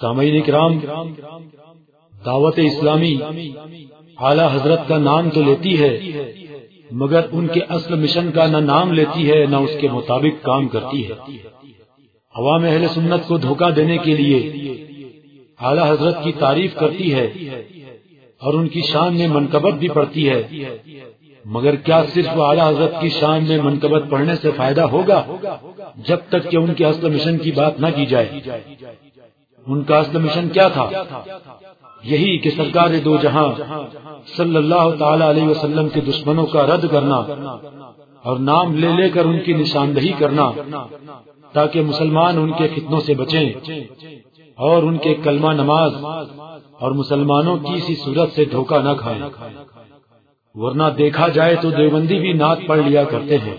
سامعین کرام دعوت اسلامی اعلی حضرت کا نام تو لیتی ہے، مگر ان کے اصل مشن کا نہ نام لیتی ہے، نہ اس کے مطابق کام کرتی ہے۔ عوام اہل سنت کو دھوکہ دینے کے لیے اعلی حضرت کی تعریف کرتی ہے اور ان کی شان میں منقبت بھی پڑتی ہے۔ مگر کیا صرف اعلی حضرت کی شان میں منقبت پڑھنے سے فائدہ ہوگا، جب تک کہ ان کے اصل مشن کی بات نہ کی جائے؟ ان کا اصل مشن کیا تھا؟ یہی کہ سرکار دو جہاں صلی اللہ تعالی علیہ وسلم کے دشمنوں کا رد کرنا اور نام لے لے کر ان کی نشاندہی کرنا تاکہ مسلمان ان کے فتنوں سے بچیں اور ان کے کلمہ نماز اور مسلمانوں کی اسی صورت سے دھوکہ نہ کھائیں۔ ورنہ دیکھا جائے تو دیوبندی بھی نعت پڑھ لیا کرتے ہیں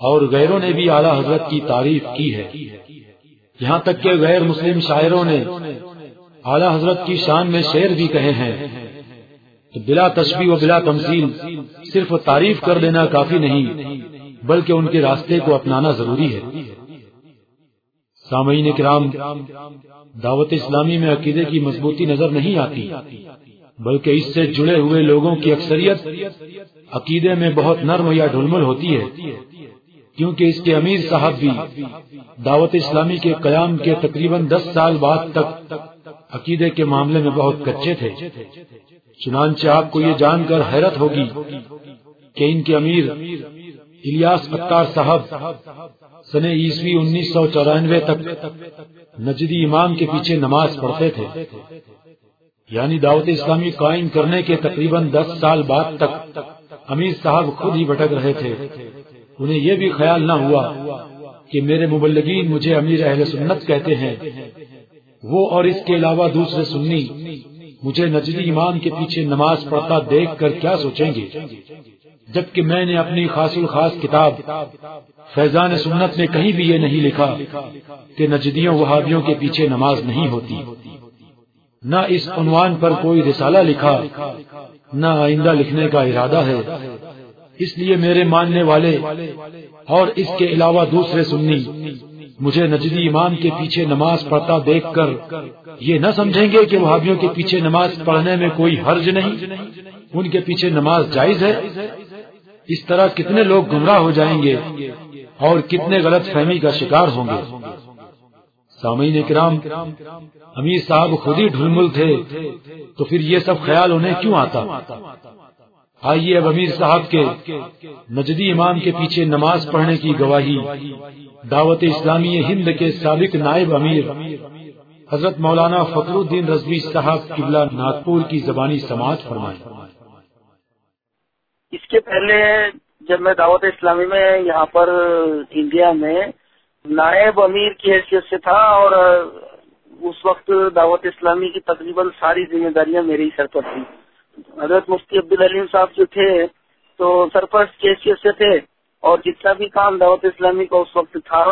اور غیروں نے بھی اعلیٰ حضرت کی تعریف کی ہے۔ یہاں تک کہ غیر مسلم شاعروں نے اعلیٰ حضرت کی شان میں شعر بھی کہے ہیں۔ تو بلا تشبیح و بلا تمثیل صرف تعریف کر دینا کافی نہیں، بلکہ ان کے راستے کو اپنانا ضروری ہے۔ سامعین کرام، دعوت اسلامی میں عقیدے کی مضبوطی نظر نہیں آتی، بلکہ اس سے جڑے ہوئے لوگوں کی اکثریت عقیدے میں بہت نرم یا ڈھلمل ہوتی ہے۔ کیونکہ اس کے امیر صاحب بھی دعوت اسلامی کے قیام کے تقریباً دس سال بعد تک عقیدے کے معاملے میں بہت کچے تھے۔ چنانچہ آپ کو یہ جان کر حیرت ہوگی کہ ان کے امیر الیاس اختار صاحب سن عیسوی انیس سو چورانوے تک نجدی امام کے پیچھے نماز پڑھتے تھے۔ یعنی دعوت اسلامی قائم کرنے کے تقریباً دس سال بعد تک امیر صاحب خود ہی بھٹک رہے تھے۔ انہیں یہ بھی خیال نہ ہوا کہ میرے مبلگین مجھے امیر اہل سنت کہتے ہیں۔ وہ اور اس کے علاوہ دوسرے سنی، مجھے نجدی امام کے پیچھے نماز پڑھتا دیکھ کر کیا سوچیں گے؟ جبکہ میں نے اپنی خاص الخاص کتاب، فیضان سنت میں کہیں بھی یہ نہیں لکھا کہ نجدیوں، وہابیوں کے پیچھے نماز نہیں ہوتی۔ نہ اس عنوان پر کوئی رسالہ لکھا، نہ آئندہ لکھنے کا ارادہ ہے۔ اس لیے میرے ماننے والے اور اس کے علاوہ دوسرے سنی، مجھے نجدی امام کے پیچھے نماز پڑھتا دیکھ کر یہ نہ سمجھیں گے کہ وہابیوں کے پیچھے نماز پڑھنے میں کوئی حرج نہیں۔ ان کے پیچھے نماز جائز ہے۔ اس طرح کتنے لوگ گمراہ ہو جائیں گے اور کتنے غلط فہمی کا شکار ہوں گے۔ سامعین کرام، امیر صاحب خود ہی ڈھلمل تھے، تو پھر یہ سب خیال انہیں کیوں آتا؟ آئیے اب امیر صاحب کے نجدی امام کے پیچھے نماز پڑھنے کی گواہی۔ دعوت اسلامی ہند کے سابق نائب امیر حضرت مولانا فخر الدین رضوی صاحب قبلہ ناگپور کی زبانی سماعت فرمائے۔ اس کے پہلے جب میں دعوت اسلامی میں یہاں پر انڈیا میں نائب امیر کی حیثیت سے تھا اور اس وقت دعوت اسلامی کی تقریباً ساری ذمہ داریاں میرے ہی سر پر تھیں۔ حضرت مفتی عبدالعلیم صاحب جو تھے، تو سرپرست کی سے تھے اور جتنا بھی کام دعوت اسلامی کا اس وقت تھا،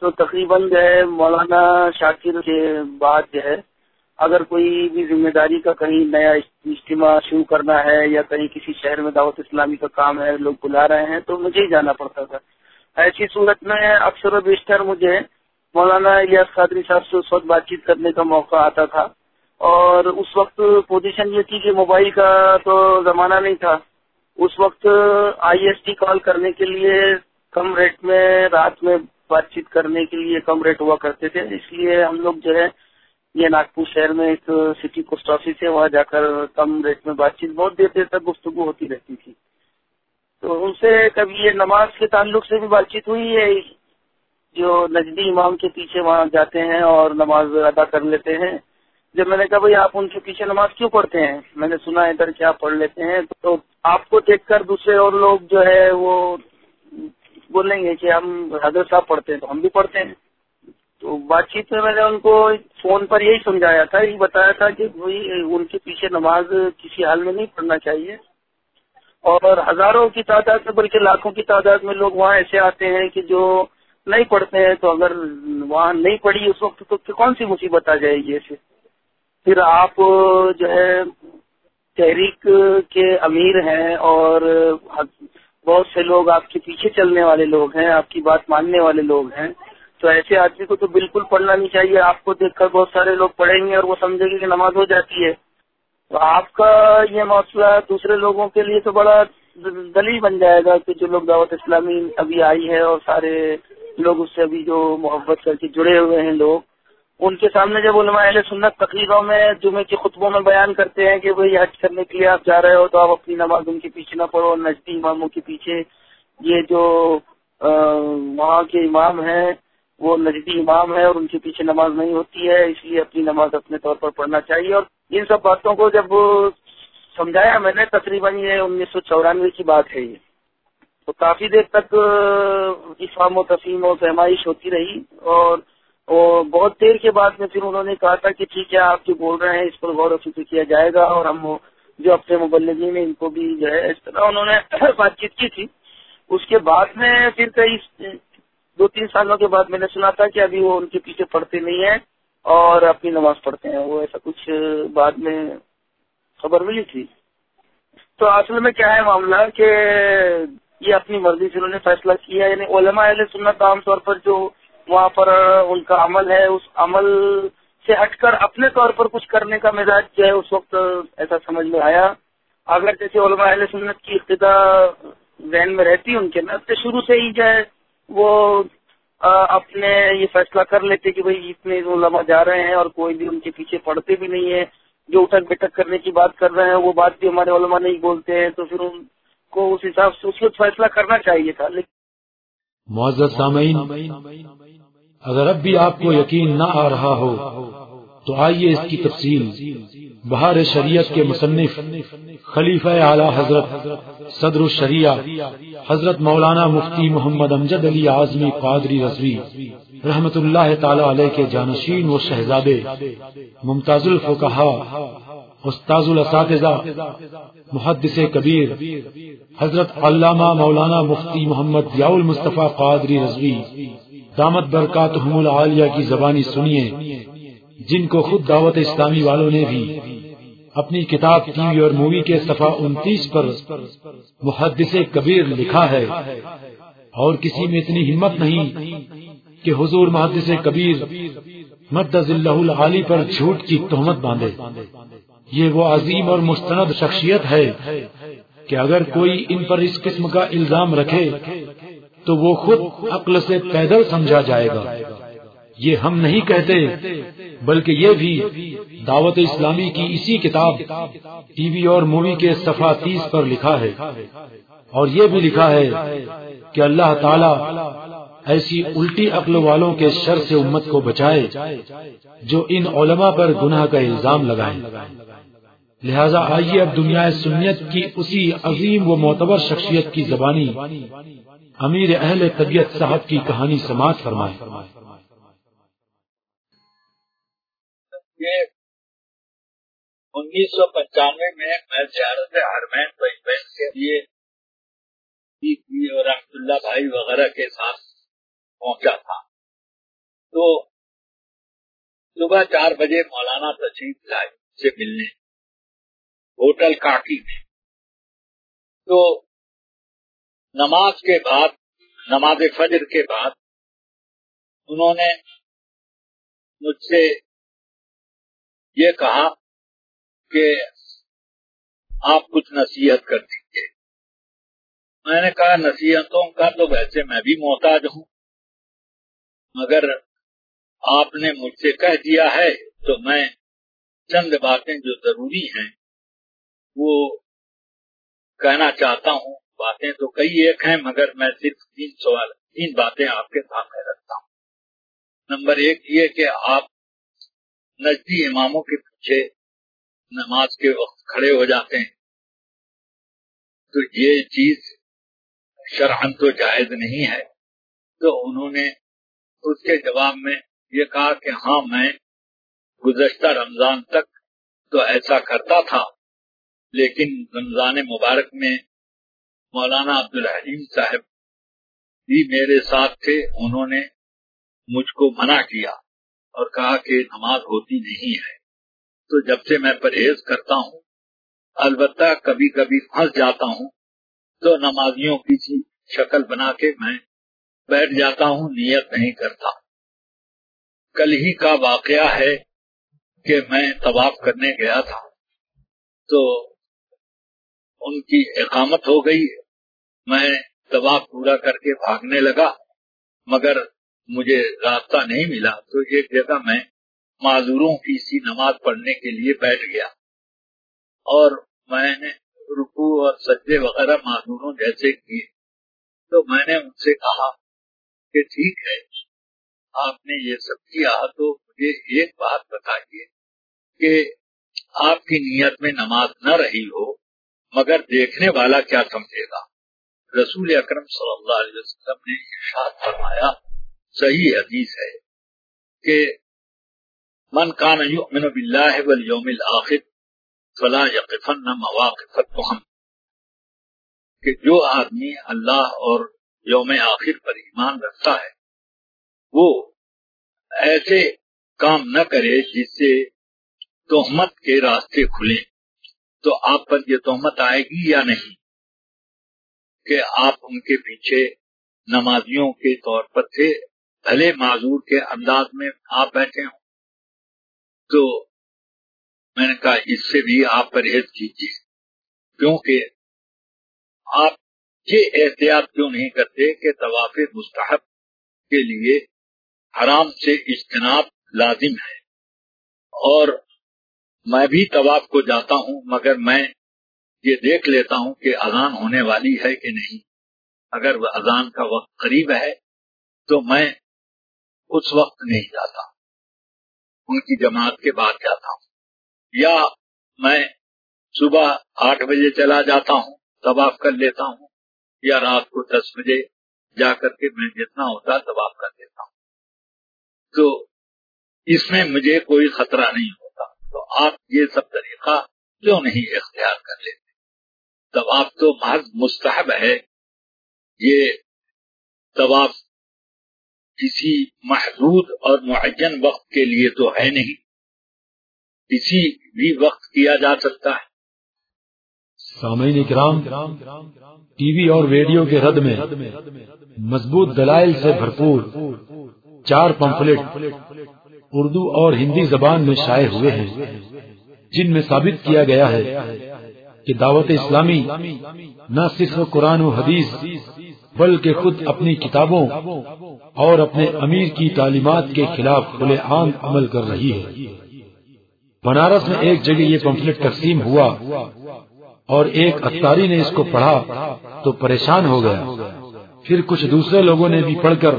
تو تقریباً جو ہے مولانا شاکر کے بعد جو ہے، اگر کوئی بھی ذمہ داری کا کہیں نیا اجتماع شروع کرنا ہے یا کہیں کسی شہر میں دعوت اسلامی کا کام ہے، لوگ بلا رہے ہیں، تو مجھے ہی جانا پڑتا تھا۔ ایسی صورت میں اکثر و بیشتر مجھے مولانا الیاس قادری صاحب سے اس وقت بات چیت کرنے کا موقع آتا تھا۔ اور اس وقت پوزیشن یہ تھی کہ موبائل کا تو زمانہ نہیں تھا۔ اس وقت آئی ایس ٹی کال کرنے کے لیے کم ریٹ میں رات میں بات چیت کرنے کے لیے کم ریٹ ہوا کرتے تھے۔ اس لیے ہم لوگ جو ہے یہ ناگپور شہر میں ایک سٹی پوسٹ آفس ہے، وہاں جا کر کم ریٹ میں بات چیت بہت دیر دیر تک گفتگو ہوتی رہتی تھی۔ تو ان سے کبھی یہ نماز کے تعلق سے بھی بات چیت ہوئی ہے؟ جو نجدی امام کے پیچھے وہاں جاتے ہیں اور نماز ادا کر لیتے ہیں۔ جب میں نے کہا بھائی آپ ان کے پیچھے نماز کیوں پڑھتے ہیں؟ میں نے سنا ادھر کیا پڑھ لیتے ہیں، تو آپ کو دیکھ کر دوسرے اور لوگ جو ہے وہ بولیں گے کہ ہم حضرت صاحب پڑھتے ہیں تو ہم بھی پڑھتے ہیں۔ تو بات چیت میں میں نے ان کو فون پر یہی سمجھایا تھا، یہی بتایا تھا کہ ان کے پیچھے نماز کسی حال میں نہیں پڑھنا چاہیے۔ اور ہزاروں کی تعداد میں، بلکہ لاکھوں کی تعداد میں لوگ وہاں ایسے آتے ہیں کہ جو نہیں پڑھتے ہیں، تو اگر وہاں نہیں پڑھی اس وقت تو کون سی مصیبت آ جائے گی ایسے؟ پھر آپ جو ہے تحریک کے امیر ہیں اور بہت سے لوگ آپ کے پیچھے چلنے والے لوگ ہیں، آپ کی بات ماننے والے لوگ ہیں۔ تو ایسے آدمی کو تو بالکل پڑھنا نہیں چاہیے۔ آپ کو دیکھ کر بہت سارے لوگ پڑھیں گے اور وہ سمجھیں گے کہ نماز ہو جاتی ہے۔ تو آپ کا یہ مسئلہ دوسرے لوگوں کے لیے تو بڑا دلی بن جائے گا کہ جو لوگ دعوت اسلامی ابھی آئی ہے اور سارے لوگ اس سے ابھی جو محبت کر کے جڑے ہوئے ہیں لوگ ان کے سامنے جب علماء اہل سنت تقریروں میں جمعے کے خطبوں میں بیان کرتے ہیں کہ بھائی حج کرنے کے لیے آپ جا رہے ہو تو آپ اپنی نماز ان کے پیچھے نہ پڑھو نزدی اماموں کے پیچھے یہ جو وہاں کے امام ہیں، وہ نجدی امام ہے اور ان کے پیچھے نماز نہیں ہوتی ہے، اس لیے اپنی نماز اپنے طور پر پڑھنا چاہیے اور ان سب باتوں کو جب سمجھایا میں نے، تقریباً یہ انیس سو چورانوے کی بات ہے یہ۔ تو کافی دیر تک افام و تفہیم و پیمائش ہوتی رہی اور بہت دیر کے بعد میں پھر انہوں نے کہا تھا کہ ٹھیک ہے، آپ جو بول رہے ہیں، اس پر غور و فکر کیا جائے گا اور ہم جو اپنے مبلغین ہیں، ان کو بھی جو ہے، اس طرح انہوں نے بات چیت کی تھی۔ اس کے بعد میں پھر کئی دو تین سالوں کے بعد میں نے سنا تھا کہ ابھی وہ ان کے پیچھے پڑھتے نہیں ہیں اور اپنی نماز پڑھتے ہیں۔ وہ ایسا کچھ بعد میں خبر ملی تھی۔ تو اصل میں کیا ہے معاملہ کہ یہ اپنی مرضی سے انہوں نے فیصلہ کیا یعنی علماء اہل سنت عام طور پر جو وہاں پر ان کا عمل ہے، اس عمل سے ہٹ کر اپنے طور پر کچھ کرنے کا مزاج جو ہے، اس وقت ایسا سمجھ میں آیا۔ اگر جیسے علماء اہل سنت کی ابتدا ذہن میں رہتی ان کے نا تو شروع سے ہی جو ہے، وہ اپنے یہ فیصلہ کر لیتے کہ بھائی اتنے علماء جا رہے ہیں اور کوئی بھی ان کے پیچھے پڑتے بھی نہیں ہے جو اٹھک بیٹھک کرنے کی بات کر رہے ہیں، وہ بات بھی ہمارے علماء نہیں بولتے ہیں، تو پھر ان کو اس حساب سے اس وقت فیصلہ کرنا چاہیے تھا۔ لیکن معذر سامعین، اگر اب بھی آپ کو یقین نہ آ رہا ہو، تو آئیے اس کی تفصیل، بہار شریعت کے مصنف، خلیفہ اعلی حضرت صدر الشریعہ، حضرت مولانا مفتی محمد امجد علی اعظمی قادری رضوی، رحمت اللہ تعالی علیہ کے جانشین و شہزادے، ممتاز الفقہ استاذ الاساتذہ، محدث کبیر، حضرت علامہ مولانا مفتی محمد ضیاء المصطفیٰ قادری رضوی، دامت برکات العالیہ کی زبانی سنیے، جن کو خود دعوت اسلامی والوں نے بھی اپنی کتاب ٹی وی اور مووی کے صفحہ انتیس پر محدث کبیر لکھا ہے۔ اور کسی میں اتنی ہمت نہیں کہ حضور محدث کبیر مدز اللہ العالی پر جھوٹ کی تہمت باندھے۔ یہ وہ عظیم اور مستند شخصیت ہے کہ اگر کوئی ان پر اس قسم کا الزام رکھے تو وہ خود عقل سے پیدل سمجھا جائے گا۔ یہ ہم نہیں کہتے، بلکہ یہ بھی دعوت اسلامی کی اسی کتاب، ٹی وی اور مووی کے صفحہ تیس پر لکھا ہے۔ اور یہ بھی لکھا ہے کہ اللہ تعالی ایسی الٹی عقل والوں کے شر سے امت کو بچائے، جو ان علماء پر گناہ کا الزام لگائیں۔ لہذا آئیے اب دنیا سنیت کی اسی عظیم و معتبر شخصیت کی زبانی امیر اہل طبیعت صاحب کی کہانی سماعت فرمائے انیس سو پنچانوے میں میں زیارت ہرمین بہن کے لیے رحمت اللہ بھائی وغیرہ کے ساتھ پہنچا تھا۔ تو صبح چار بجے مولانا تشریف لائے سے ملنے۔ ہوٹل کاکی میں تو نماز کے بعد، نماز فجر کے بعد انہوں نے مجھ سے یہ کہا کہ آپ کچھ نصیحت کر دیجیے میں نے کہا، نصیحتوں کا تو ویسے میں بھی محتاج ہوں، مگر آپ نے مجھ سے کہہ دیا ہے تو میں چند باتیں جو ضروری ہیں وہ کہنا چاہتا ہوں، باتیں تو کئی ایک ہیں، مگر میں صرف تین سوال، تین باتیں آپ کے سامنے رکھتا ہوں۔ نمبر ایک یہ کہ آپ نزدی اماموں کے پیچھے نماز کے وقت کھڑے ہو جاتے ہیں، تو یہ چیز شرحن تو جائز نہیں ہے۔ تو انہوں نے اس کے جواب میں یہ کہا کہ ہاں میں گزشتہ رمضان تک تو ایسا کرتا تھا۔ لیکن رمضان مبارک میں مولانا عبد الحلیم صاحب بھی میرے ساتھ تھے، انہوں نے مجھ کو منع کیا اور کہا کہ نماز ہوتی نہیں ہے۔ تو جب سے میں پرہیز کرتا ہوں، البتہ کبھی کبھی پھنس جاتا ہوں، تو نمازیوں کی شکل بنا کے میں بیٹھ جاتا ہوں، نیت نہیں کرتا۔ کل ہی کا واقعہ ہے کہ میں طواف کرنے گیا تھا۔ تو ان کی اقامت ہو گئی، میں طواف پورا کر کے بھاگنے لگا، مگر مجھے راستہ نہیں ملا، تو ایک جگہ میں معذوروں کی سی نماز پڑھنے کے لیے بیٹھ گیا۔ اور میں نے رکو اور سجدے وغیرہ معذوروں جیسے کیے۔ تو میں نے ان سے کہا کہ ٹھیک ہے، آپ نے یہ سب کیا تو مجھے ایک بات بتائیے کہ آپ کی نیت میں نماز نہ رہی ہو مگر دیکھنے والا کیا سمجھے گا؟ رسول اکرم صلی اللہ علیہ وسلم نے ارشاد فرمایا، صحیح حدیث ہے کہ من کان یؤمن باللہ والیوم الاخر فلا یقفن مواقف کہ جو آدمی اللہ اور یوم آخر پر ایمان رکھتا ہے، وہ ایسے کام نہ کرے جس سے تہمت کے راستے کھلے تو آپ پر یہ تہمت آئے گی یا نہیں؟ کہ آپ ان کے پیچھے نمازیوں کے طور پر تھے، بھلے معذور کے انداز میں آپ بیٹھے ہوں۔ تو میں نے کہا، اس سے بھی آپ پرہیز کیجیے، کیونکہ آپ یہ احتیاط کیوں نہیں کرتے کہ طواف مستحب کے لیے حرام سے اجتناب لازم ہے؟ اور میں بھی طواف کو جاتا ہوں، مگر میں یہ دیکھ لیتا ہوں کہ اذان ہونے والی ہے کہ نہیں۔ اگر وہ اذان کا وقت قریب ہے، تو میں اس وقت نہیں جاتا۔ ان کی جماعت کے بعد جاتا ہوں۔ یا میں صبح آٹھ بجے چلا جاتا ہوں طواف کر لیتا ہوں، یا رات کو دس بجے جا کر کے میں جتنا ہوتا طواف کر لیتا ہوں۔ تو اس میں مجھے کوئی خطرہ نہیں ہوتا آپ یہ سب طریقہ کیوں نہیں اختیار کر لیتے؟ طواف تو محض مستحب ہے۔ یہ طواف کسی محدود اور معین وقت کے لیے تو ہے نہیں۔ کسی بھی وقت کیا جا سکتا ہے۔ سامعین کرام ٹی وی اور ریڈیو کے رد میں مضبوط دلائل سے بھرپور چار پمفلٹ۔ اردو اور ہندی زبان میں شائع ہوئے ہیں، جن میں ثابت کیا گیا ہے کہ دعوت اسلامی نہ صرف قرآن و حدیث بلکہ خود اپنی کتابوں اور اپنے امیر کی تعلیمات کے خلاف کھلے عام عمل کر رہی ہے۔ بنارس میں ایک جگہ یہ پمفلٹ تقسیم ہوا اور ایک اتاری نے اس کو پڑھا تو پریشان ہو گیا۔ پھر کچھ دوسرے لوگوں نے بھی پڑھ کر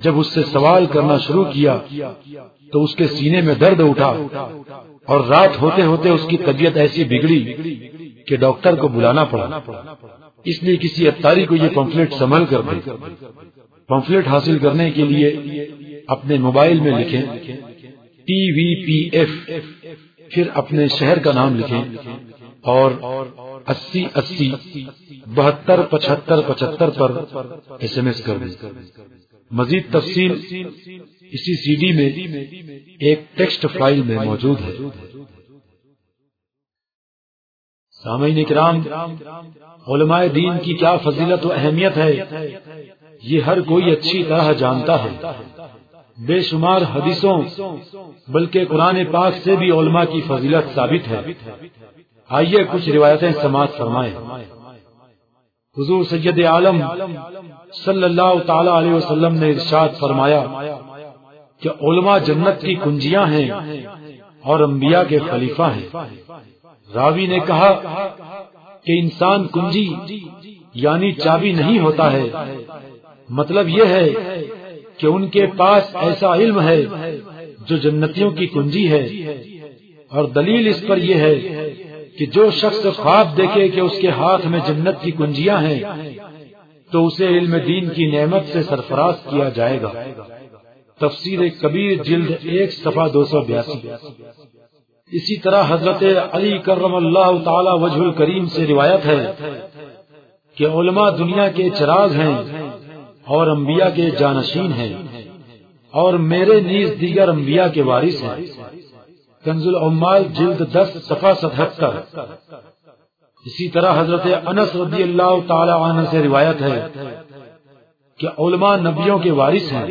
جب اس سے سوال کرنا شروع کیا، تو اس کے سینے میں درد اٹھا اور رات ہوتے ہوتے اس کی طبیعت ایسی بگڑی کہ ڈاکٹر کو بلانا پڑا۔ اس لیے کسی اتاری کو یہ پمفلٹ سنبھل کر دے۔ پمفلٹ حاصل کرنے کے لیے اپنے موبائل میں لکھیں۔ ٹی وی پی ایف پھر اپنے شہر کا نام لکھیں۔ اور اسی اسی، بہتر، پچہتر پچہتر پر ایس ایم ایس کر دیں مزید تفصیل اسی سی ڈی میں ایک ٹیکسٹ فائل میں موجود ہے۔ سامعین کرام، علماء دین کی کیا فضیلت و اہمیت ہے؟ یہ ہر کوئی اچھی طرح جانتا ہے۔ بے شمار حدیثوں، بلکہ قرآن پاک سے بھی علماء کی فضیلت ثابت ہے۔ آئیے کچھ روایتیں سماعت فرمائیں۔ حضور سید عالم صلی اللہ تعالی علیہ وسلم نے ارشاد فرمایا کہ علماء جنت کی کنجیاں ہیں اور انبیاء کے خلیفہ ہیں۔ راوی نے کہا کہ انسان کنجی یعنی چابی نہیں ہوتا ہے۔ مطلب یہ ہے کہ ان کے پاس ایسا علم ہے جو جنتیوں کی کنجی ہے۔ اور دلیل اس پر یہ ہے کہ جو شخص خواب دیکھے کہ اس کے ہاتھ میں جنت کی کنجیاں ہیں، تو اسے علم دین کی نعمت سے سرفراز کیا جائے گا۔ تفسیر کبیر جلد ایک صفحہ دو سو بیاسی۔ اسی طرح حضرت علی کرم اللہ تعالی وجہ الکریم سے روایت ہے کہ علماء دنیا کے چراغ ہیں اور انبیاء کے جانشین ہیں اور میرے نیز دیگر انبیاء کے وارث ہیں۔ کنز العمال جلد دس صفحہ ستہتر اسی طرح حضرت انس رضی اللہ تعالی عنہ سے روایت ہے کہ علماء نبیوں کے وارث ہیں۔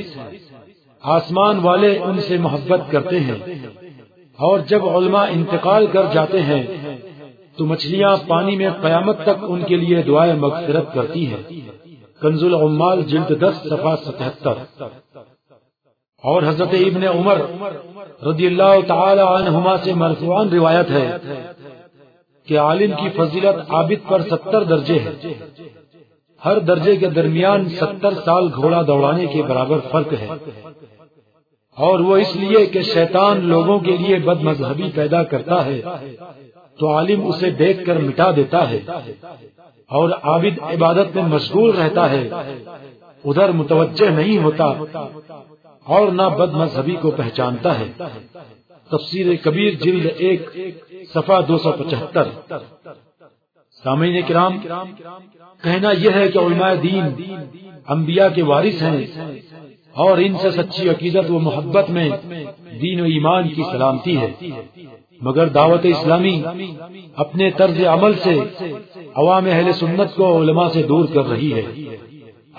آسمان والے ان سے محبت کرتے ہیں۔ اور جب علماء انتقال کر جاتے ہیں، تو مچھلیاں پانی میں قیامت تک ان کے لیے دعائیں مغفرت کرتی ہیں۔ کنز العمال جلد دس صفحہ ستہتر اور حضرت ابن عمر رضی اللہ تعالی عنہما سے مرفوعان روایت ہے کہ عالم کی فضیلت عابد پر ستر درجے ہے۔ ہر درجے کے درمیان ستر سال گھوڑا دوڑانے کے برابر فرق ہے۔ اور وہ اس لیے کہ شیطان لوگوں کے لیے بد مذہبی پیدا کرتا ہے، تو عالم اسے دیکھ کر مٹا دیتا ہے۔ اور عابد عبادت میں مشغول رہتا ہے۔ ادھر متوجہ نہیں ہوتا اور نہ بد مذہبی کو پہچانتا ہے۔ تفسیر کبیر جلد ایک، صفحہ دو سو پچہتر۔ سامعین کرام، کہنا یہ ہے کہ علماء دین، انبیاء کے وارث ہیں اور ان سے سچی عقیدت و محبت میں دین و ایمان کی سلامتی ہے۔ مگر دعوت اسلامی اپنے طرز عمل سے عوام اہل سنت کو علماء سے دور کر رہی ہے۔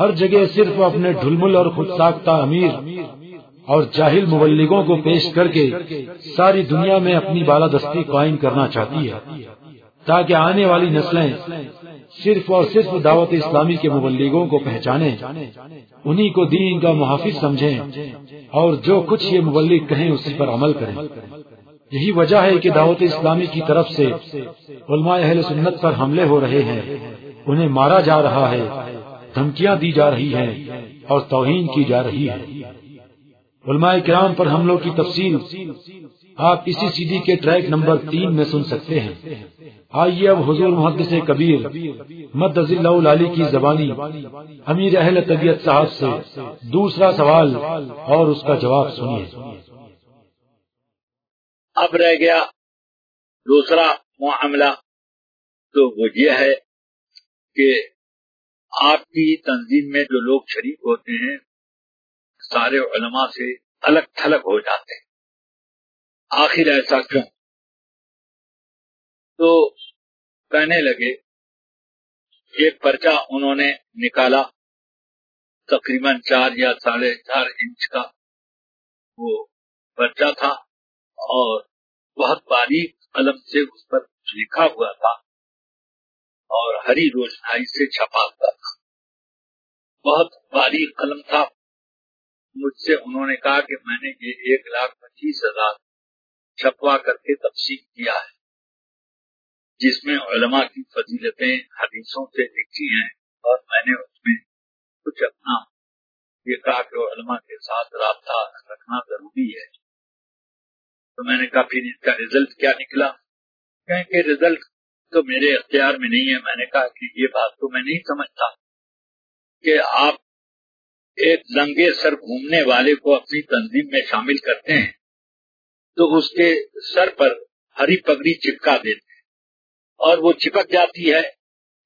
ہر جگہ صرف اپنے ڈھلمل اور خود ساختہ امیر اور جاہل مبلغوں کو پیش کر کے ساری دنیا میں اپنی بالادستی قائم کرنا چاہتی ہے، تاکہ آنے والی نسلیں صرف اور صرف دعوت اسلامی کے مبلغوں کو پہچانے انہی کو دین کا محافظ سمجھیں اور جو کچھ یہ مبلغ کہیں اسی پر عمل کریں۔ یہی وجہ ہے کہ دعوت اسلامی کی طرف سے علماء اہل سنت پر حملے ہو رہے ہیں، انہیں مارا جا رہا ہے۔ دھمکیاں دی جا رہی ہیں اور توہین کی جا رہی ہے۔ علماء کرام پر حملوں کی تفصیل آپ اسی سی ڈی کے ٹریک نمبر تین میں سن سکتے ہیں۔ آئیے اب حضور محدث کبیر، مد اللہ علی کی زبانی، امیر اہل طبیعت صاحب سے دوسرا سوال اور اس کا جواب سنیے۔ اب رہ گیا دوسرا معاملہ۔ تو وہ یہ ہے کہ آپ کی تنظیم میں جو لوگ شریک ہوتے ہیں، سارے علماء سے الگ تھلگ ہو جاتے ہیں۔ آخر ایسا کیوں؟ تو کہنے لگے ایک پرچہ انہوں نے نکالا، تقریباً چار یا ساڑھے چار انچ کا۔ وہ پرچہ تھا اور بہت باریک قلم سے اس پر لکھا ہوا تھا۔ اور ہری روشنائی سے چھپا ہوا تھا۔ بہت باریک قلم تھا۔ مجھ سے انہوں نے کہا کہ میں نے یہ ایک لاکھ پچیس ہزار چھپوا کر کے تقسیم کیا ہے، جس میں علماء کی فضیلتیں حدیثوں سے لکھی ہیں اور میں نے اس میں کچھ اپنا یہ کہا کہ علماء کے ساتھ رابطہ رکھنا ضروری ہے۔ تو میں نے کہا پھر اس کا ریزلٹ کیا نکلا؟ کہ ریزلٹ تو میرے اختیار میں نہیں ہے۔ میں نے کہا کہ یہ بات تو میں نہیں سمجھتا کہ آپ ایک لنگے سر گھومنے والے کو اپنی تنظیم میں شامل کرتے ہیں تو اس کے سر پر ہری پگڑی چپکا دیتے اور وہ چپک جاتی ہے۔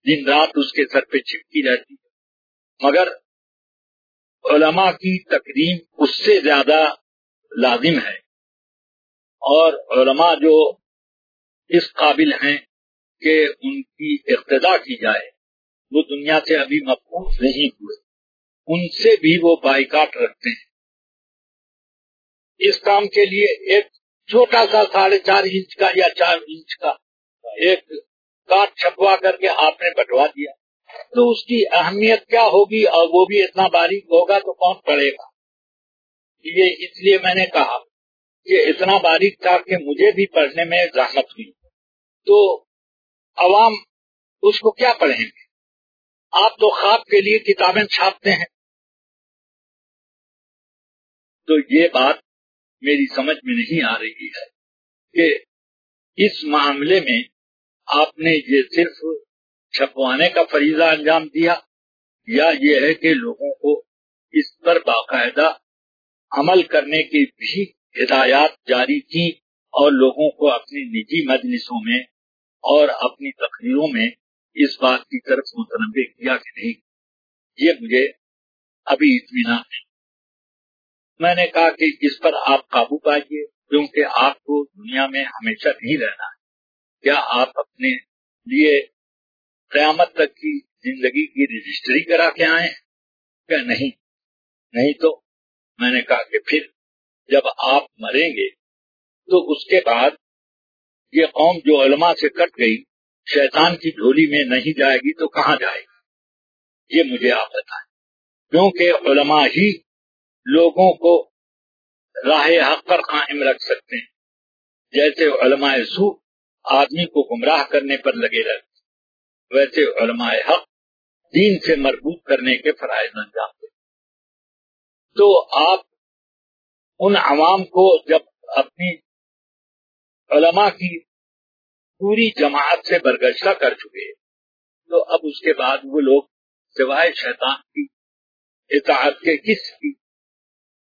دن رات اس کے سر پہ چپکی رہتی ہے۔ مگر علماء کی تقریم اس سے زیادہ لازم ہے اور علماء جو اس قابل ہیں کہ ان کی اقتدا کی جائے۔ وہ دنیا سے ابھی مقبوض نہیں ہوئے۔ ان سے بھی وہ بائیکاٹ رکھتے ہیں۔ اس کام کے لیے ایک چھوٹا سا ساڑھے چار انچ کا یا چار انچ کا ایک کاٹ چھپوا کر کے آپ نے بٹوا دیا۔ تو اس کی اہمیت کیا ہوگی؟ اور وہ بھی اتنا باریک ہوگا تو کون پڑے گا؟ یہ اس لیے میں نے کہا کہ اتنا باریک تھا کہ مجھے بھی پڑھنے میں زحمت ہوئی۔ تو عوام اس کو کیا پڑھیں گے؟ آپ تو خواب کے لیے کتابیں چھاپتے ہیں۔ تو یہ بات میری سمجھ میں نہیں آ رہی ہے کہ اس معاملے میں آپ نے یہ صرف چھپوانے کا فریضہ انجام دیا یا یہ ہے کہ لوگوں کو اس پر باقاعدہ عمل کرنے کی بھی ہدایات جاری کی اور لوگوں کو اپنی نجی مجلسوں میں اور اپنی تقریروں میں اس بات کی طرف متنوع کیا کہ نہیں، یہ مجھے ابھی اطمینان نہیں میں نے کہا کہ اس پر آپ قابو پائیے، کیونکہ آپ کو دنیا میں ہمیشہ نہیں رہنا ہے۔ کیا آپ اپنے لیے قیامت تک کی زندگی کی رجسٹری کرا کے آئے کیا نہیں؟ نہیں تو میں نے کہا کہ پھر جب آپ مریں گے تو اس کے بعد یہ قوم جو علماء سے کٹ گئی، شیطان کی جھولی میں نہیں جائے گی تو کہاں جائے گی؟ یہ مجھے آپ بتائیں۔ کیونکہ علماء ہی لوگوں کو راہ حق پر قائم رکھ سکتے ہیں۔ جیسے علماء سو آدمی کو گمراہ کرنے پر لگے رہتے ویسے علماء حق دین سے مربوط کرنے کے فرائض انجام دیں تو آپ ان عوام کو جب اپنی علماء کی پوری جماعت سے برگشتہ کر چکے تو اب اس کے بعد وہ لوگ سوائے شیطان کی، اطاعت کے کس کی،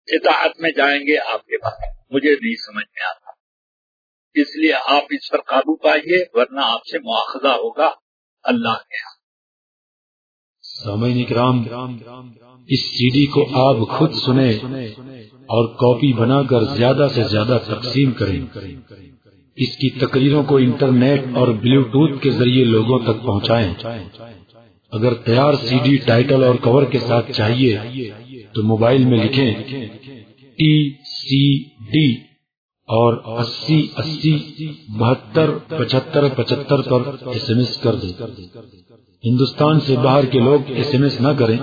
اطاعت میں جائیں گے آپ کے پاس؟ مجھے نہیں سمجھ میں آتا۔ اس لیے آپ اس پر قابو پائیے، ورنہ آپ سے مواخذہ ہوگا اللہ کے یہاں سامعین کرام اس سی ڈی کو آپ خود سنیں اور کاپی بنا کر زیادہ سے زیادہ تقسیم کریں۔ اس کی تقریروں کو انٹرنیٹ اور بلوٹوتھ کے ذریعے لوگوں تک پہنچائیں۔ اگر تیار سی ڈی ٹائٹل اور کور کے ساتھ چاہیے تو موبائل میں لکھیں ٹی سی ڈی اور اسی اسی بہتر پچہتر پچہتر پر ایس ایم ایس کر دیں۔ ہندوستان سے باہر کے لوگ ایس ایم ایس نہ کریں،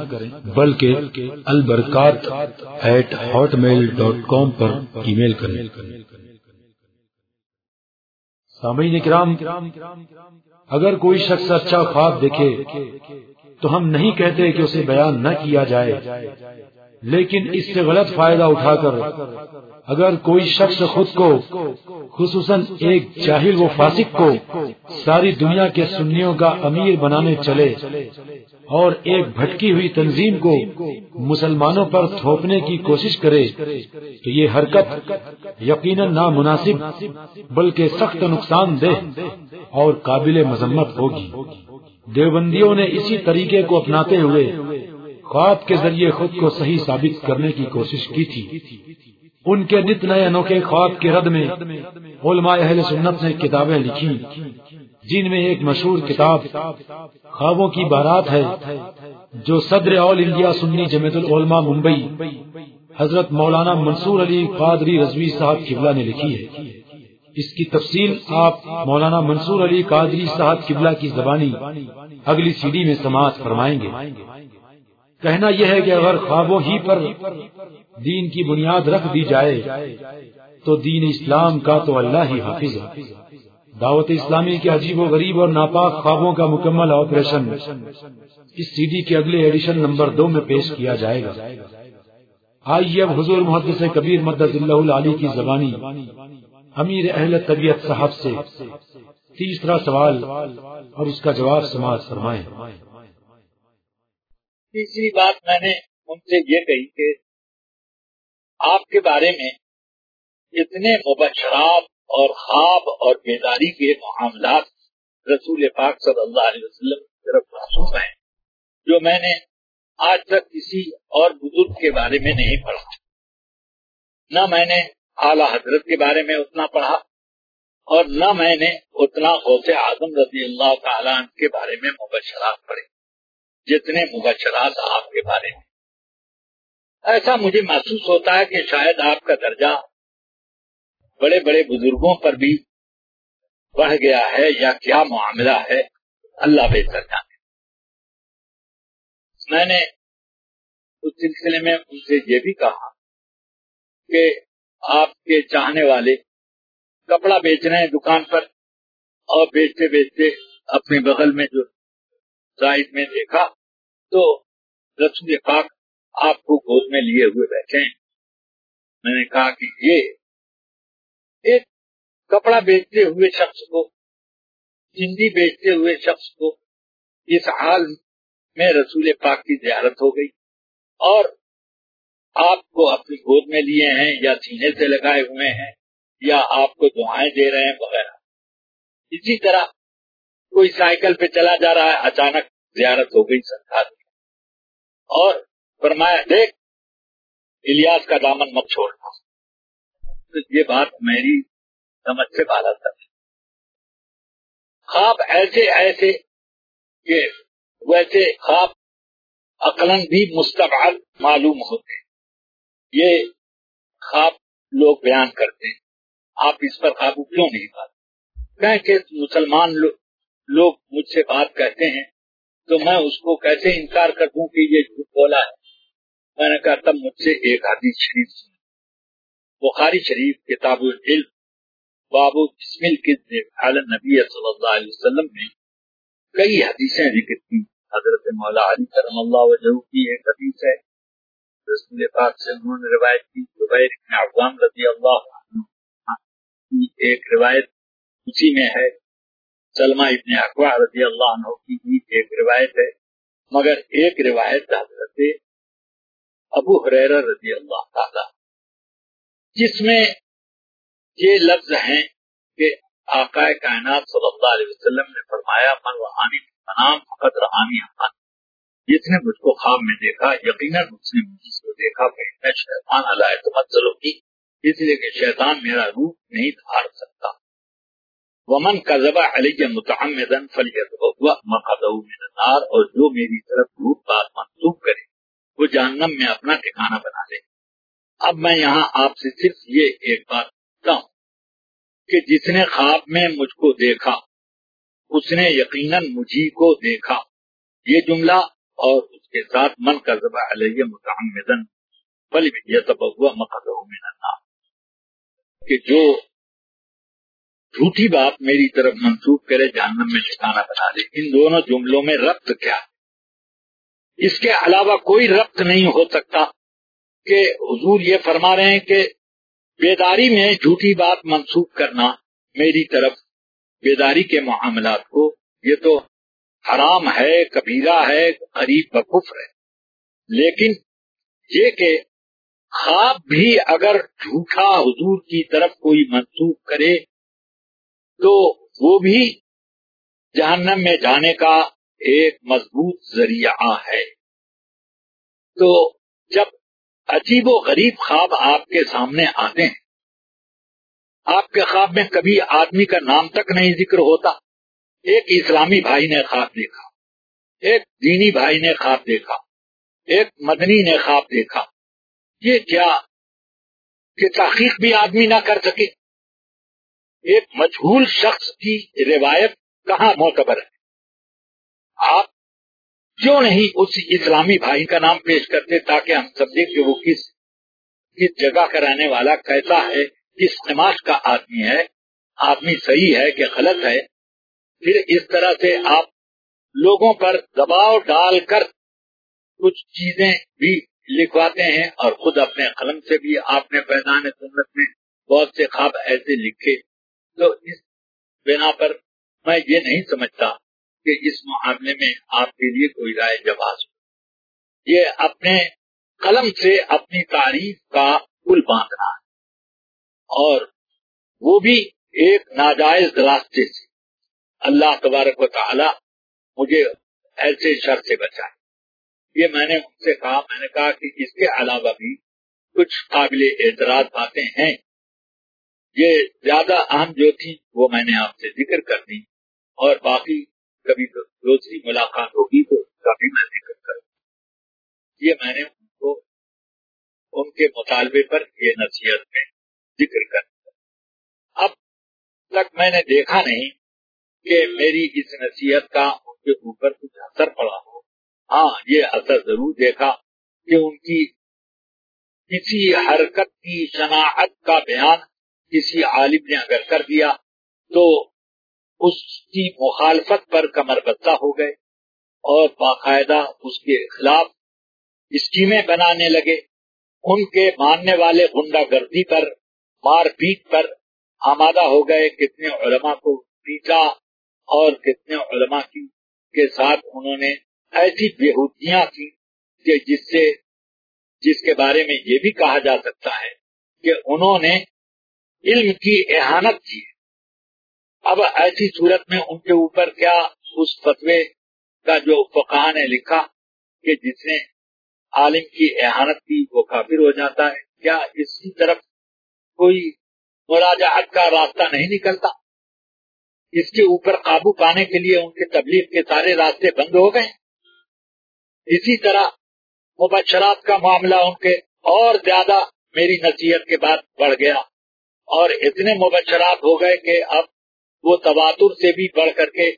بلکہ Albarkat at hotmail dot com per email کریں۔ سامعین کرام اگر کوئی شخص اچھا خواب دیکھے تو ہم نہیں کہتے کہ اسے بیان نہ کیا جائے۔ لیکن اس سے غلط فائدہ اٹھا کر اگر کوئی شخص خود کو، خصوصاً ایک جاہل و فاسق کو، ساری دنیا کے سنیوں کا امیر بنانے چلے اور ایک بھٹکی ہوئی تنظیم کو مسلمانوں پر تھوپنے کی کوشش کرے، تو یہ حرکت یقیناً نامناسب بلکہ سخت نقصان دہ اور قابل مذمت ہوگی۔ دیوبندیوں نے اسی طریقے کو اپناتے ہوئے خواب کے ذریعے خود کو صحیح ثابت کرنے کی کوشش کی تھی۔ ان کے نت نئے انوکھے خواب کے رد میں علماء اہل سنت نے کتابیں لکھی، جن میں ایک مشہور کتاب، خوابوں کی بارات ہے، جو صدر آل انڈیا سنی جمیت العلماء ممبئی حضرت مولانا منصور علی قادری رضوی صاحب قبلہ نے لکھی ہے۔ اس کی تفصیل آپ مولانا منصور علی قادری صاحب قبلہ کی زبانی اگلی سیڑھی میں سماعت فرمائیں گے۔ کہنا یہ ہے کہ اگر خوابوں ہی پر دین کی بنیاد رکھ دی جائے، تو دین اسلام کا تو اللہ ہی حافظ ہے۔ دعوت اسلامی کے عجیب و غریب اور ناپاک خوابوں کا مکمل آپریشن اس سی ڈی کے اگلے ایڈیشن نمبر دو میں پیش کیا جائے گا۔ آئیے اب حضور محدث کبیر مدد اللہ علی کی زبانی امیر اہل طبیعت صاحب سے تیسرا سوال اور اس کا جواب سماج فرمائے تیسری بات میں نے ان سے یہ کہی کہ آپ کے بارے میں اتنے مبشرات اور خواب اور بیداری کے معاملات رسول پاک صلی اللہ علیہ وسلم کی طرف محسوس ہیں، جو میں نے آج تک کسی اور بزرگ کے بارے میں نہیں پڑھا۔ نہ میں نے اعلی حضرت کے بارے میں اتنا پڑھا اور نہ میں نے اتنا غوث اعظم رضی اللہ تعالیٰ کے بارے میں مبشرات پڑھے۔ جتنے مبشرات آپ کے بارے میں۔ ایسا مجھے محسوس ہوتا ہے کہ شاید آپ کا درجہ بڑے بڑے بزرگوں پر بھی بڑھ گیا ہے یا کیا معاملہ ہے، اللہ بہتر جانے۔ میں نے اس سلسلے میں ان سے یہ بھی کہا کہ آپ کے چاہنے والے کپڑا بیچ رہے ہیں دکان پر اور بیچتے بیچتے اپنے بغل میں جو سائڈ میں دیکھا تو رسول پاک آپ کو گود میں لیے ہوئے بیٹھے ہیں۔ میں نے کہا کہ یہ ایک کپڑا بیچتے ہوئے شخص کو چندی بیچتے ہوئے شخص کو اس حال میں رسول پاک کی زیارت ہو گئی اور آپ کو اپنی گود میں لیے ہیں یا سینے سے لگائے ہوئے ہیں یا آپ کو دعائیں دے رہے ہیں وغیرہ۔ اسی طرح کوئی سائیکل پہ چلا جا رہا ہے، اچانک زیارت ہو گئی سرکار اور فرمایا، دیکھ، الیاس کا دامن مت چھوڑنا یہ بات میری سمجھ سے بالا تک خواب ایسے ایسے کہ ویسے خواب عقلن بھی مستقبل معلوم ہوتے۔ یہ خواب لوگ بیان کرتے۔ ہیں آپ اس پر قابو کیوں نہیں پاتے؟ کہ مسلمان لوگ لوگ مجھ سے بات کہتے ہیں، تو میں اس کو کیسے انکار کر دوں کہ یہ جھوٹ بولا ہے؟ میں نے کہا، تب مجھ سے ایک حدیث شریف سن بخاری شریف، کتاب العلم بابو بسمل کے نبی صلی اللہ علیہ وسلم نے کئی حدیثیں ذکر کی۔ حضرت مولا علی کرم اللہ وجہ کی ایک حدیث ہے، رسول پاک سے انہوں نے روایت کی۔ زبیر ابن عوام رضی اللہ عنہ کی ایک روایت اسی میں ہے۔ سلمہ ابن اقوا رضی اللہ عنہ کی بھی ایک روایت ہے، مگر ایک روایت حضرت ابو حریر رضی اللہ تعالی۔ جس میں یہ لفظ ہیں کہ آقا کائنات صلی اللہ علیہ وسلم نے فرمایا، من روحانی منام فقط روحانی حقان جس نے مجھ کو خواب میں دیکھا، یقیناً اس نے مجھ کو دیکھا کہ میں شیطان علیہ تو مت کی، اس لیے کہ شیطان میرا روح نہیں دھار سکتا۔ ومن کا ذبح علی کے متعمدن فلیت مقد نار اور جو میری طرف روح بات منسوخ کرے، وہ جہنم میں اپنا ٹھکانہ بنا لے۔ اب میں یہاں آپ سے صرف یہ ایک بات پوچھتا ہوں کہ جس نے خواب میں مجھ کو دیکھا، اس نے یقیناً مجھے کو دیکھا۔ یہ جملہ اور اس کے ساتھ من کا ذبح علیہ متحمدن پل یہ سب ہوا مقد کہ جو جھوٹی بات میری طرف منسوخ کرے، جہنم میں ٹھکانا بنا دے ان دونوں جملوں میں ربط کیا؟ ہے اس کے علاوہ کوئی ربط نہیں ہو سکتا کہ حضور یہ فرما رہے ہیں کہ بیداری میں جھوٹی بات منسوخ کرنا میری طرف، بیداری کے معاملات کو، یہ تو حرام ہے، کبیرہ ہے، قریب بکف ہے۔ لیکن یہ کہ خواب بھی اگر جھوٹا حضور کی طرف کوئی منسوخ کرے تو وہ بھی جہنم میں جانے کا ایک مضبوط ذریعہ ہے۔ تو جب عجیب و غریب خواب آپ کے سامنے آتے ہیں، آپ کے خواب میں کبھی آدمی کا نام تک نہیں ذکر ہوتا۔ ایک اسلامی بھائی نے خواب دیکھا، ایک دینی بھائی نے خواب دیکھا، ایک مدنی نے خواب دیکھا۔ یہ کیا کہ تحقیق بھی آدمی نہ کر سکے؟ ایک مجہول شخص کی روایت کہاں معتبر ہے؟ آپ کیوں نہیں اس اسلامی بھائی کا نام پیش کرتے تاکہ ہم سمجھے کہ وہ کس کس جگہ کا رہنے والا کیسا ہے، کس نماز کا آدمی ہے، آدمی صحیح ہے کہ غلط ہے؟ پھر اس طرح سے آپ لوگوں پر دباؤ ڈال کر کچھ چیزیں بھی لکھواتے ہیں اور خود اپنے قلم سے بھی آپ نے پیدان سنت میں بہت سے خواب ایسے لکھے تو اس بنا پر میں یہ نہیں سمجھتا کہ اس معاملے میں آپ کے لیے کوئی رائے جواز ہو۔ یہ اپنے قلم سے اپنی تعریف کا پل باندھنا ہے۔ اور وہ بھی ایک ناجائز راستے سے۔ اللہ تبارک و تعالی مجھے ایسے شر سے بچائے۔ یہ میں نے ان سے کہا، میں نے کہا کہ اس کے علاوہ بھی کچھ قابل اعتراض باتیں ہیں۔ یہ زیادہ اہم جو تھی وہ میں نے آپ سے ذکر کر دی اور باقی کبھی دوسری ملاقات ہوگی تو کبھی میں ذکر کروں۔ یہ میں نے ان کو، ان کے مطالبے پر یہ نصیحت میں ذکر کر دیا۔ اب تک میں نے دیکھا نہیں کہ میری اس نصیحت کا ان کے اوپر کچھ اثر پڑا ہو۔ ہاں یہ اثر ضرور دیکھا کہ ان کی کسی حرکت کی شناخت کا بیان کسی عالم نے اگر کر دیا تو اس کی مخالفت پر کمر بستہ ہو گئے اور باقاعدہ اس کے خلاف اسکیمیں بنانے لگے۔ ان کے ماننے والے گنڈا گردی پر، مار پیٹ پر آمادہ ہو گئے کتنے علماء کو پیٹا اور کتنے علماء کی، کے ساتھ انہوں نے ایسی بےحودیاں کی کہ جس سے، جس کے بارے میں یہ بھی کہا جا سکتا ہے کہ انہوں نے علم کی احانت کی۔ اب ایسی صورت میں ان کے اوپر کیا اس فتوے کا جو فقہ نے لکھا کہ جس نے عالم کی احانت کی وہ کافر ہو جاتا ہے، کیا اس کی طرف کوئی مراجعت کا راستہ نہیں نکلتا؟ اس کے اوپر قابو پانے کے لیے ان کے تبلیغ کے سارے راستے بند ہو گئے۔ اسی طرح مبشرات کا معاملہ ان کے اور زیادہ میری نصیحت کے بعد بڑھ گیا۔ اور اتنے مبشرات ہو گئے کہ اب وہ تواتر سے بھی بڑھ کر کے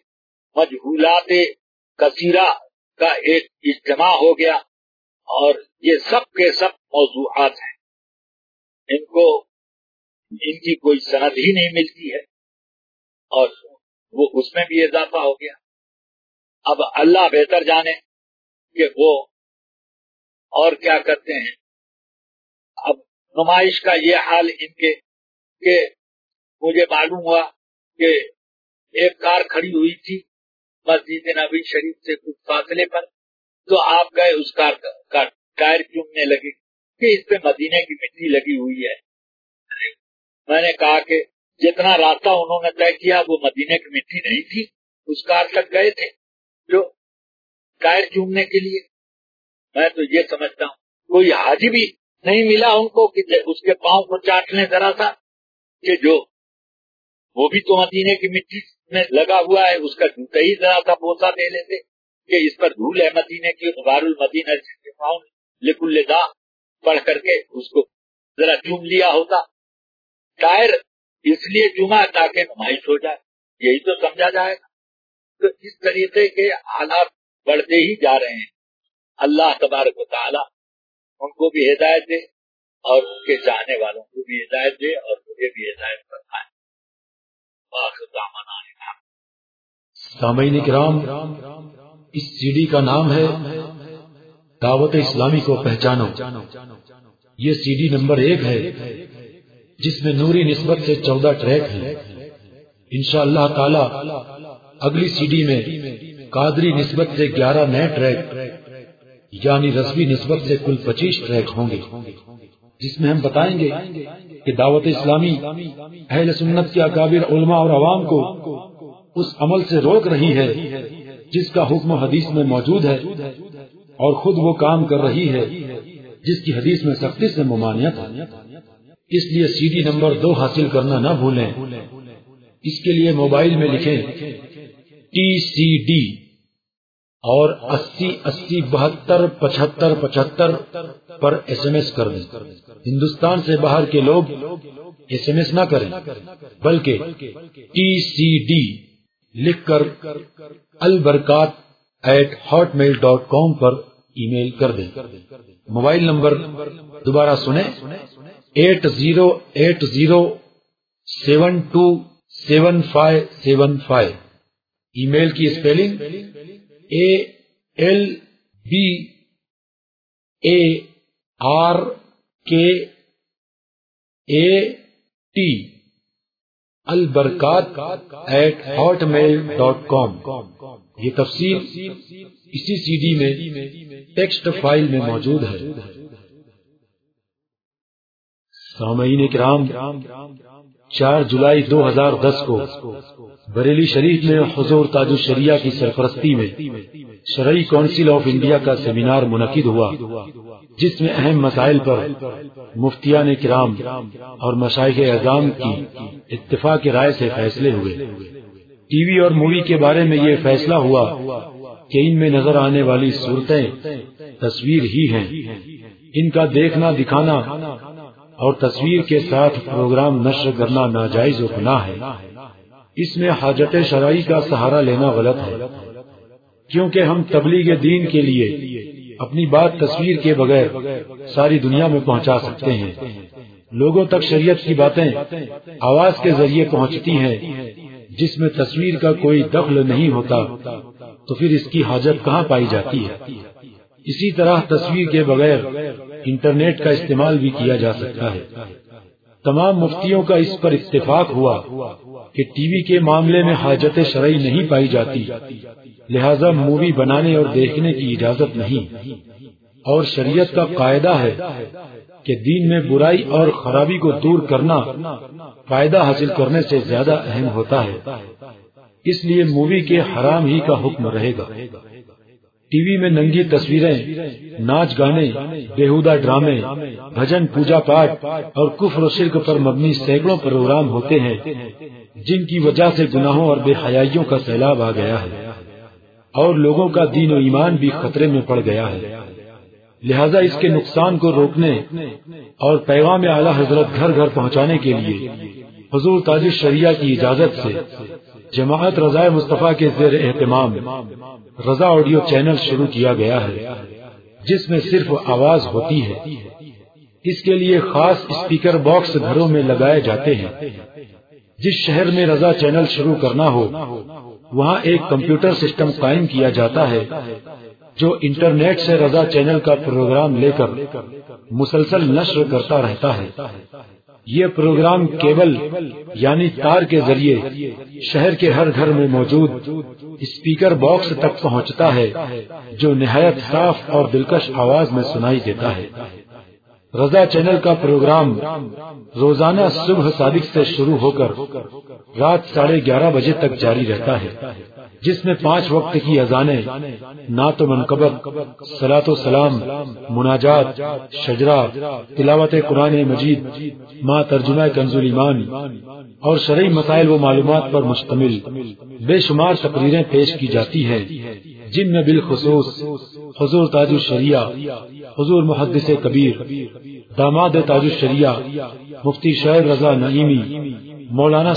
مجھولات کثیرہ کا ایک اجتماع ہو گیا اور یہ سب کے سب موضوعات ہیں۔ ان کو، ان کی کوئی سند ہی نہیں ملتی ہے اور وہ اس میں بھی اضافہ ہو گیا۔ اب اللہ بہتر جانے کہ وہ اور کیا کرتے ہیں۔ اب نمائش کا یہ حال ان کے کہ مجھے معلوم ہوا کہ ایک کار کھڑی ہوئی تھی مسجد نبی شریف سے کچھ فاصلے پر، تو آپ گئے اس کار کا ٹائر چومنے لگے کہ اس پہ مدینے کی مٹی لگی ہوئی ہے۔ میں نے کہا کہ جتنا راستہ انہوں نے طے کیا، وہ مدینے کی مٹی نہیں تھی، اس کار تک گئے تھے جو ٹائر چومنے کے لیے۔ میں تو یہ سمجھتا ہوں، کوئی حاجی بھی نہیں ملا ان کو کہ اس کے پاؤں کو چاٹ لیں ذرا سا کہ جو وہ بھی تو مدینے کی مٹی میں لگا ہوا ہے، اس کا جوتا ہی ذرا سا بوسا دے لیتے کہ اس پر دھول ہے مدینے کی غبار المدینہ لکھ الدا پڑھ کر کے اس کو ذرا چوم لیا ہوتا۔ ٹائر اس لیے چوما تاکہ نمائش ہو جائے۔ یہی تو سمجھا جائے گا۔ تو اس طریقے کے حالات بڑھتے ہی جا رہے ہیں۔ اللہ تبارک و تعالی ان کو بھی ہدایت دے۔ اور ان کے چاہنے والوں کو بھی ہدایت دے اور مجھے بھی ہدایت کرنا سامعین کرام، اس سی ڈی کا نام ہے دعوت اسلامی کو پہچانو۔ یہ سی ڈی نمبر ایک ہے، جس میں نوری نسبت سے چودہ ٹریک ہیں۔ انشاء اللہ تعالی، اگلی سی ڈی میں قادری نسبت سے گیارہ نئے ٹریک یعنی رسمی نسبت سے کل پچیس ٹریک ہوں گے۔ جس میں ہم بتائیں گے کہ دعوت اسلامی، اہل سنت کے اکابر، علماء اور عوام کو اس عمل سے روک رہی ہے جس کا حکم حدیث میں موجود ہے اور خود وہ کام کر رہی ہے جس کی حدیث میں سختی سے ممانعت ہے۔ اس لیے سی ڈی نمبر دو حاصل کرنا نہ بھولیں۔ اس کے لیے موبائل میں لکھیں۔ ٹی سی ڈی اور اسی اسی بہتر، پچہتر پچہتر پر ایس ایم ایس کر دیں ہندوستان سے باہر کے لوگ ایس ایم ایس نہ کریں، بلکہ ٹی سی ڈی لکھ کر Albarkat at hotmail dot com per email کر دیں۔ موبائل نمبر دوبارہ سنیں۔ Eight zero eight zero seven two seven five seven five. Email کی spelling A L B A R K A T Albarkat at hotmail dot com. یہ تفصیل اسی C D میں text file میں موجود ہے۔ سامعین کرام چار جولائی دو ہزار دس کو بریلی شریف میں حضور تاج الشریعہ کی سرپرستی میں شرعی کونسل آف انڈیا کا سیمینار منعقد ہوا، جس میں اہم مسائل پر مفتیان کرام اور مشائق اعظام کی اتفاق رائے سے فیصلے ہوئے۔ ٹی وی اور مووی کے بارے میں یہ فیصلہ ہوا کہ ان میں نظر آنے والی صورتیں تصویر ہی ہیں۔ ان کا دیکھنا دکھانا اور تصویر کے ساتھ پروگرام نشر کرنا ناجائز و گناہ ہے۔ اس میں حاجت شرائی کا سہارا لینا غلط ہے۔ کیونکہ ہم تبلیغ دین کے لیے اپنی بات تصویر کے بغیر ساری دنیا میں پہنچا سکتے ہیں۔ لوگوں تک شریعت کی باتیں آواز کے ذریعے پہنچتی ہیں۔ جس میں تصویر کا کوئی دخل نہیں ہوتا، تو پھر اس کی حاجت کہاں پائی جاتی ہے؟ اسی طرح تصویر کے بغیر انٹرنیٹ کا استعمال بھی کیا جا سکتا ہے۔ تمام مفتیوں کا اس پر اتفاق ہوا کہ ٹی وی کے معاملے میں حاجت شرعی نہیں پائی جاتی۔ لہذا مووی بنانے اور دیکھنے کی اجازت نہیں۔ اور شریعت کا قاعدہ ہے کہ دین میں برائی اور خرابی کو دور کرنا فائدہ حاصل کرنے سے زیادہ اہم ہوتا ہے۔ اس لیے مووی کے حرام ہی کا حکم رہے گا۔ ٹی وی میں ننگی تصویریں، ناچ گانے بےحدہ ڈرامے، بھجن، پوجا پاٹ اور کفر و شرک پر مبنی سینکڑوں پروگرام ہوتے ہیں، جن کی وجہ سے گناہوں اور بے حیائیوں کا سیلاب آ گیا ہے۔ اور لوگوں کا دین و ایمان بھی خطرے میں پڑ گیا ہے۔ لہذا اس کے نقصان کو روکنے اور پیغام اعلی حضرت گھر گھر پہنچانے کے لیے حضور تاج الشریعہ کی اجازت سے جماعت رضاء مصطفیٰ کے زیر اہتمام رضا آڈیو چینل شروع کیا گیا ہے، جس میں صرف آواز ہوتی ہے۔ اس کے لیے خاص اسپیکر باکس گھروں میں لگائے جاتے ہیں۔ جس شہر میں رضا چینل شروع کرنا ہو، وہاں ایک کمپیوٹر سسٹم قائم کیا جاتا ہے، جو انٹرنیٹ سے رضا چینل کا پروگرام لے کر مسلسل نشر کرتا رہتا ہے۔ یہ پروگرام کیبل یعنی تار کے ذریعے شہر کے ہر گھر میں موجود اسپیکر باکس تک پہنچتا ہے، جو نہایت صاف اور دلکش آواز میں سنائی دیتا ہے۔ رضا چینل کا پروگرام روزانہ صبح صادق سے شروع ہو کر رات ساڑھے گیارہ بجے تک جاری رہتا ہے۔ جس میں پانچ وقت کی اذانیں، نعت و منقبت سلاط و سلام، مناجات شجرا تلاوت قرآن مجید، ماں ترجمہ کنزول ایمان اور شرعی مسائل و معلومات پر مشتمل بے شمار تقریریں پیش کی جاتی ہیں، جن میں بالخصوص حضور تاج الشریعہ، حضور محدث کبیر، داماد تاج الشریعہ، مفتی شعر رضا نعیمی، مولانا